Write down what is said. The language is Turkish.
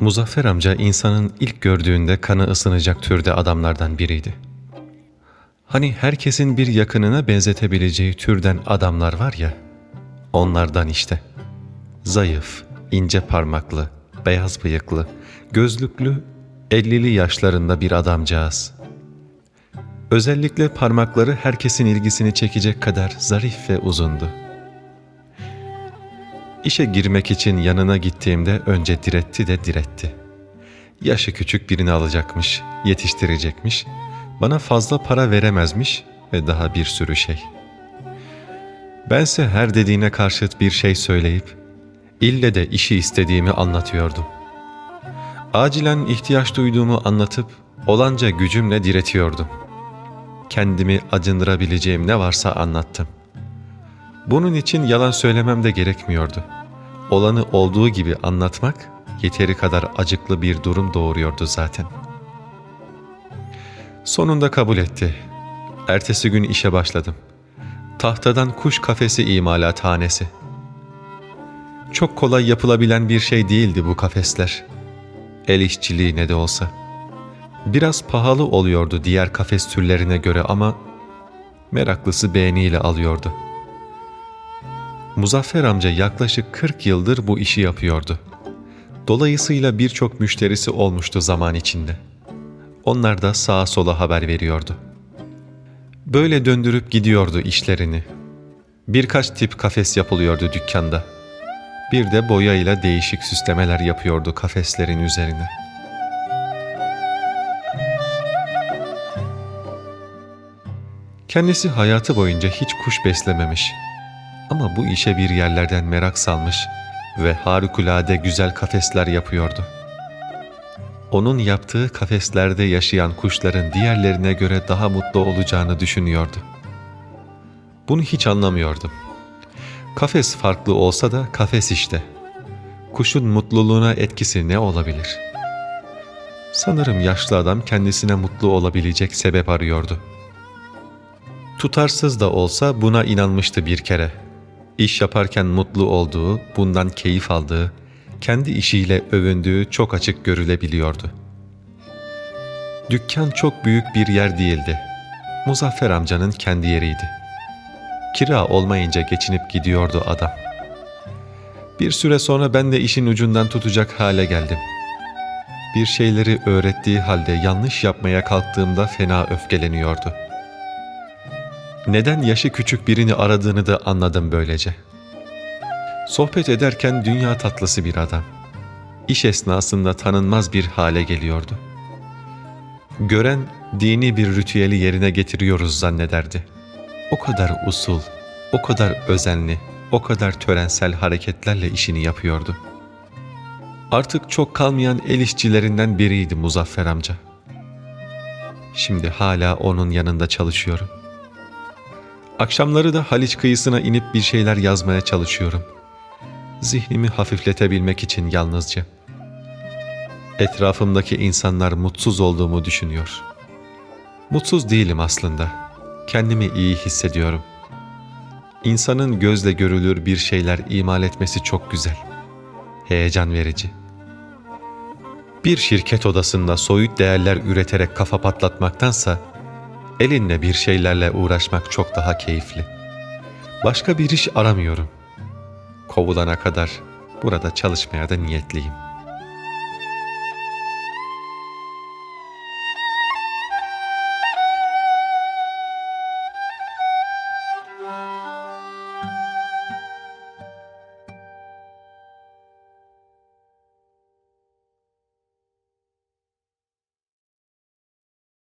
Muzaffer amca insanın ilk gördüğünde kanı ısınacak türde adamlardan biriydi. Hani herkesin bir yakınına benzetebileceği türden adamlar var ya, onlardan işte. Zayıf, ince parmaklı, beyaz bıyıklı, gözlüklü, ellili yaşlarında bir adamcağız. Özellikle parmakları herkesin ilgisini çekecek kadar zarif ve uzundu. İşe girmek için yanına gittiğimde önce diretti de diretti. Yaşı küçük birini alacakmış, yetiştirecekmiş, bana fazla para veremezmiş ve daha bir sürü şey. Bense her dediğine karşıt bir şey söyleyip, ille de işi istediğimi anlatıyordum. Acilen ihtiyaç duyduğumu anlatıp, olanca gücümle diretiyordum. Kendimi acındırabileceğim ne varsa anlattım. Bunun için yalan söylemem de gerekmiyordu. Olanı olduğu gibi anlatmak yeteri kadar acıklı bir durum doğuruyordu zaten. Sonunda kabul etti. Ertesi gün işe başladım. Tahtadan kuş kafesi imalathanesi. Çok kolay yapılabilen bir şey değildi bu kafesler. El işçiliği ne de olsa. Biraz pahalı oluyordu diğer kafes türlerine göre ama meraklısı beğeniyle alıyordu.'' Muzaffer amca yaklaşık 40 yıldır bu işi yapıyordu. Dolayısıyla birçok müşterisi olmuştu zaman içinde. Onlar da sağa sola haber veriyordu. Böyle döndürüp gidiyordu işlerini. Birkaç tip kafes yapılıyordu dükkanda. Bir de boyayla değişik süslemeler yapıyordu kafeslerin üzerine. Kendisi hayatı boyunca hiç kuş beslememiş. Ama bu işe bir yerlerden merak salmış ve harikulade güzel kafesler yapıyordu. Onun yaptığı kafeslerde yaşayan kuşların diğerlerine göre daha mutlu olacağını düşünüyordu. Bunu hiç anlamıyordum. Kafes farklı olsa da kafes işte. Kuşun mutluluğuna etkisi ne olabilir? Sanırım yaşlı adam kendisine mutlu olabilecek sebep arıyordu. Tutarsız da olsa buna inanmıştı bir kere iş yaparken mutlu olduğu, bundan keyif aldığı, kendi işiyle övündüğü çok açık görülebiliyordu. Dükkan çok büyük bir yer değildi. Muzaffer amcanın kendi yeriydi. Kira olmayınca geçinip gidiyordu adam. Bir süre sonra ben de işin ucundan tutacak hale geldim. Bir şeyleri öğrettiği halde yanlış yapmaya kalktığımda fena öfkeleniyordu.'' Neden yaşı küçük birini aradığını da anladım böylece. Sohbet ederken dünya tatlısı bir adam. İş esnasında tanınmaz bir hale geliyordu. Gören dini bir ritüeli yerine getiriyoruz zannederdi. O kadar usul, o kadar özenli, o kadar törensel hareketlerle işini yapıyordu. Artık çok kalmayan el işçilerinden biriydi Muzaffer amca. Şimdi hala onun yanında çalışıyorum. Akşamları da Haliç kıyısına inip bir şeyler yazmaya çalışıyorum. Zihnimi hafifletebilmek için yalnızca. Etrafımdaki insanlar mutsuz olduğumu düşünüyor. Mutsuz değilim aslında. Kendimi iyi hissediyorum. İnsanın gözle görülür bir şeyler imal etmesi çok güzel. Heyecan verici. Bir şirket odasında soyut değerler üreterek kafa patlatmaktansa Elinle bir şeylerle uğraşmak çok daha keyifli. Başka bir iş aramıyorum. Kovulana kadar burada çalışmaya da niyetliyim.''